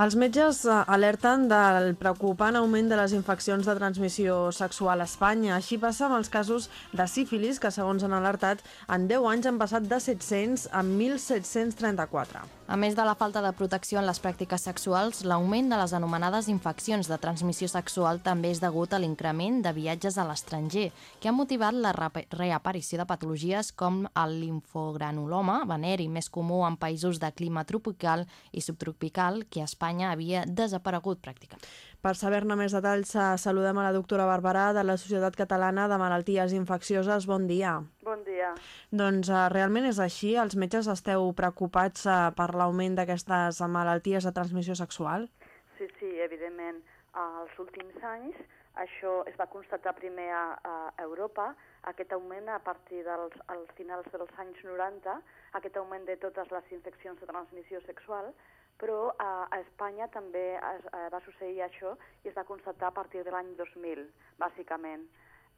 Els metges eh, alerten del preocupant augment de les infeccions de transmissió sexual a Espanya. Així passa amb els casos de sífilis, que segons han alertat, en 10 anys han passat de 700 a 1.734. A més de la falta de protecció en les pràctiques sexuals, l'augment de les anomenades infeccions de transmissió sexual també és degut a l'increment de viatges a l'estranger, que ha motivat la reaparició de patologies com el linfogranuloma veneri, més comú en països de clima tropical i subtropical, que a Espanya havia desaparegut pràcticament. Per saber-ne més detalls, eh, saludem a la doctora Barberà de la Societat Catalana de Malalties Infeccioses. Bon dia. Bon dia. Doncs uh, realment és així? Els metges esteu preocupats uh, per l'augment d'aquestes malalties de transmissió sexual? Sí, sí, evidentment. Als últims anys això es va constatar primer a, a Europa, aquest augment a partir dels als finals dels anys 90, aquest augment de totes les infeccions de transmissió sexual, però a, a Espanya també es, eh, va succeir això i es va constatar a partir de l'any 2000, bàsicament.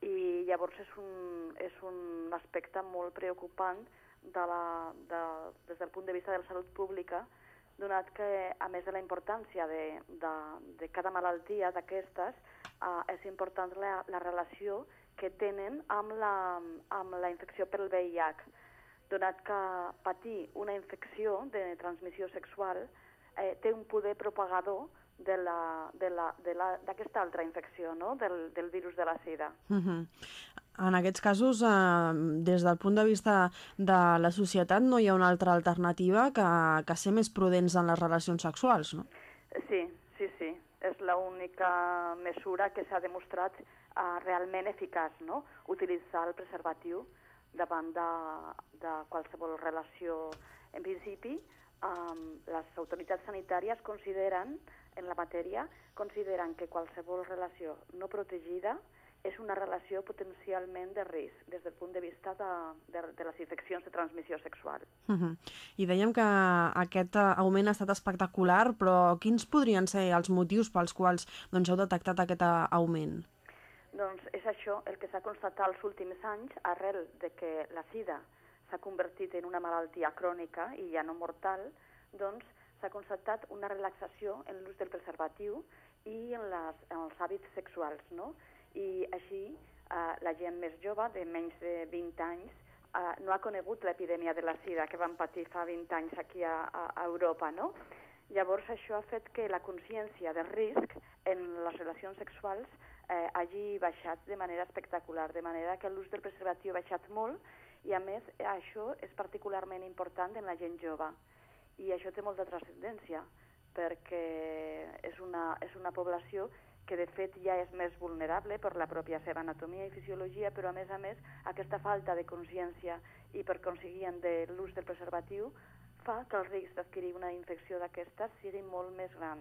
I llavors és un, és un aspecte molt preocupant de la, de, des del punt de vista de la salut pública, donat que, a més de la importància de, de, de cada malaltia d'aquestes, eh, és important la, la relació que tenen amb la, amb la infecció pel VIH, donat que patir una infecció de transmissió sexual eh, té un poder propagador d'aquesta altra infecció, no? del, del virus de la sida. Uh -huh. En aquests casos, eh, des del punt de vista de la societat, no hi ha una altra alternativa que, que ser més prudents en les relacions sexuals, no? Sí, sí, sí. És l'única mesura que s'ha demostrat eh, realment eficaç, no? Utilitzar el preservatiu davant de, de qualsevol relació. En principi, um, les autoritats sanitàries consideren, en la matèria, consideren que qualsevol relació no protegida és una relació potencialment de risc des del punt de vista de, de, de les infeccions de transmissió sexual. Uh -huh. I dèiem que aquest augment ha estat espectacular, però quins podrien ser els motius pels quals doncs, heu detectat aquest augment? Doncs és això el que s'ha constatat els últims anys arrel de que la sida s'ha convertit en una malaltia crònica i ja no mortal, doncs s'ha constatat una relaxació en l'ús del preservatiu i en, les, en els hàbits sexuals, no? I així eh, la gent més jove, de menys de 20 anys, eh, no ha conegut l'epidèmia de la sida que van patir fa 20 anys aquí a, a, Europa, no? Llavors això ha fet que la consciència del risc en les relacions sexuals eh, hagi baixat de manera espectacular, de manera que l'ús del preservatiu ha baixat molt i a més això és particularment important en la gent jove i això té molta transcendència perquè és una, és una població que de fet ja és més vulnerable per la pròpia seva anatomia i fisiologia, però a més a més aquesta falta de consciència i per consiguient de l'ús del preservatiu fa que el risc d'adquirir una infecció d'aquestes sigui molt més gran.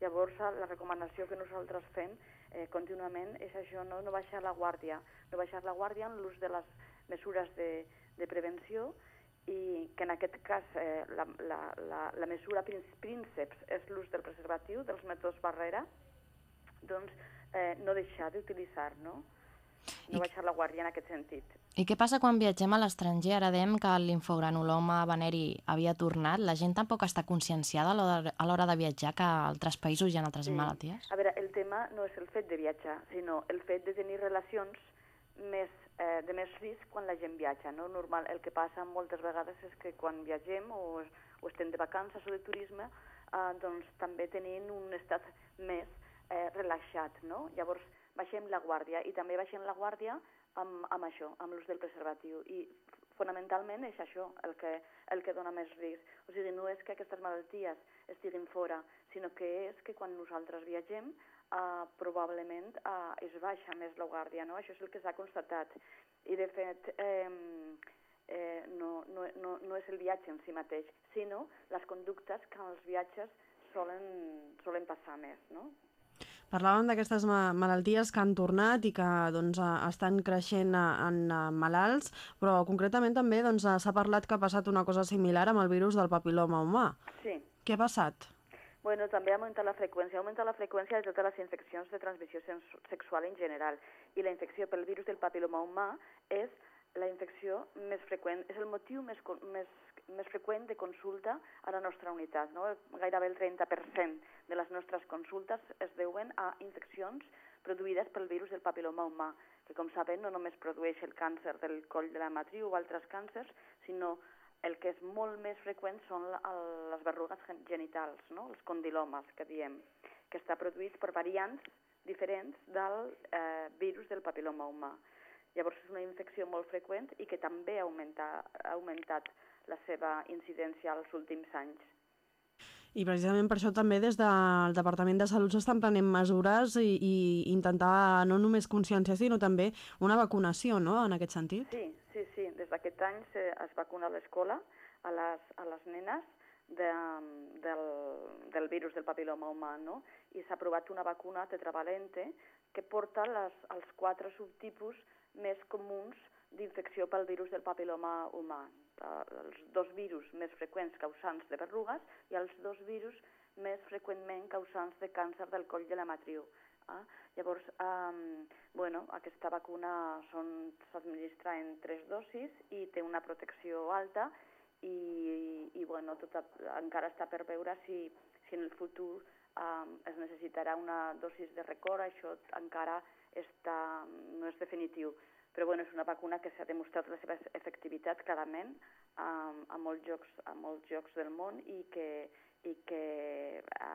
Llavors, la recomanació que nosaltres fem eh, contínuament és això, no, no baixar la guàrdia, no baixar la guàrdia en l'ús de les mesures de, de prevenció i que en aquest cas eh, la, la, la, la mesura prínceps és l'ús del preservatiu, dels mètodes barrera, doncs eh, no deixar d'utilitzar, no? No I... baixar la guàrdia en aquest sentit. I què passa quan viatgem a l'estranger? Ara dèiem que l'infogranuloma veneri havia tornat. La gent tampoc està conscienciada a l'hora de viatjar que a altres països hi ha altres sí. malalties? A veure, el tema no és el fet de viatjar, sinó el fet de tenir relacions més, eh, de més risc quan la gent viatja. No? Normal, el que passa moltes vegades és que quan viatgem o, o estem de vacances o de turisme, eh, doncs també tenim un estat més eh, relaxat. No? Llavors baixem la guàrdia i també baixem la guàrdia amb, amb això, amb l'ús del preservatiu. I fonamentalment és això el que, el que dona més risc. O sigui, no és que aquestes malalties estiguin fora, sinó que és que quan nosaltres viatgem uh, probablement uh, es baixa més la guàrdia, no? Això és el que s'ha constatat. I, de fet, eh, eh, no, no, no, no és el viatge en si mateix, sinó les conductes que els viatges solen, solen passar més, no? Parlàvem d'aquestes malalties que han tornat i que doncs, estan creixent en malalts, però concretament també doncs, s'ha doncs, parlat que ha passat una cosa similar amb el virus del papiloma humà. Sí. Què ha passat? Bueno, també augmenta la freqüència, augmenta la freqüència de totes les infeccions de transmissió sexual en general. I la infecció pel virus del papiloma humà és la infecció més freqüent, és el motiu més, més, més freqüent de consulta a la nostra unitat. No? Gairebé el 30% de les nostres consultes es deuen a infeccions produïdes pel virus del papiloma humà, que com sabem no només produeix el càncer del coll de la matriu o altres càncers, sinó el que és molt més freqüent són les verrugues genitals, no? els condilomes, que diem, que està produït per variants diferents del eh, virus del papiloma humà. Llavors és una infecció molt freqüent i que també ha, augmenta, ha augmentat la seva incidència als últims anys. I precisament per això també des del Departament de Salut s'estan prenent mesures i, i intentar no només consciència, sinó també una vacunació, no?, en aquest sentit. Sí, sí, d'aquest any es vacuna a l'escola a les, a les nenes de, del, del virus del papiloma humà, no? I s'ha aprovat una vacuna tetravalente que porta les, els quatre subtipus més comuns d'infecció pel virus del papiloma humà. Els dos virus més freqüents causants de verrugues i els dos virus més freqüentment causants de càncer del coll de la matriu. Ah? Llavors, um, bueno, aquesta vacuna s'administra en tres dosis i té una protecció alta i, i, bueno, tot, encara està per veure si, si en el futur um, es necessitarà una dosis de record, això encara està, no és definitiu. Però bueno, és una vacuna que s'ha demostrat la seva efectivitat clarament a, a, molts jocs, a molts jocs del món i que, i que, i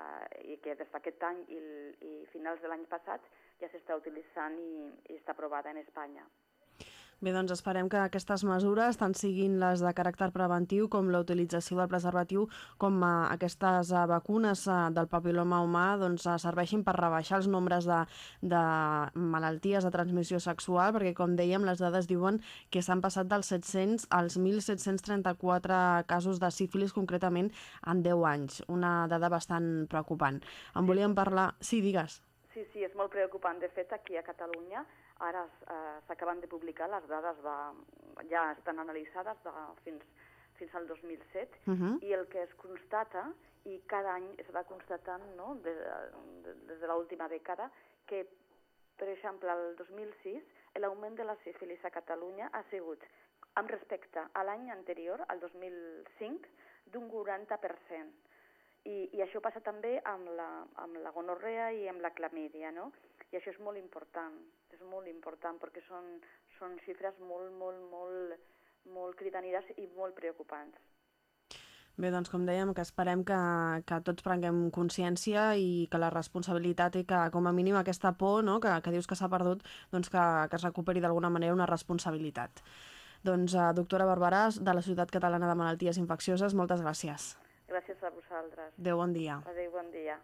que des d'aquest any i, i finals de l'any passat ja s'està utilitzant i, i està aprovada en Espanya. Bé, doncs esperem que aquestes mesures, tant siguin les de caràcter preventiu com la utilització del preservatiu, com uh, aquestes uh, vacunes uh, del papiloma humà, doncs serveixin per rebaixar els nombres de, de malalties de transmissió sexual, perquè, com dèiem, les dades diuen que s'han passat dels 700 als 1.734 casos de sífilis, concretament, en 10 anys. Una dada bastant preocupant. En volíem parlar... Sí, digues. Sí, sí, és molt preocupant. De fet, aquí a Catalunya Ara eh, s'acaben de publicar les dades, de, ja estan analitzades de, fins, fins al 2007, uh -huh. i el que es constata, i cada any es va constatant no, des de, des de l'última dècada, que, per exemple, el 2006, l'augment de la sífilis a Catalunya ha sigut, amb respecte a l'any anterior, al 2005, d'un 40%. I, I això passa també amb la, amb la gonorrea i amb la clamídia, no? I això és molt important és molt important perquè són, són xifres molt, molt, molt, molt cridaneres i molt preocupants. Bé, doncs com dèiem, que esperem que, que tots prenguem consciència i que la responsabilitat i que com a mínim aquesta por no, que, que dius que s'ha perdut, doncs que, que es recuperi d'alguna manera una responsabilitat. Doncs, uh, doctora Barberàs, de la Ciutat Catalana de Malalties Infeccioses, moltes gràcies. Gràcies a vosaltres. Adéu, bon dia. Adéu, bon dia.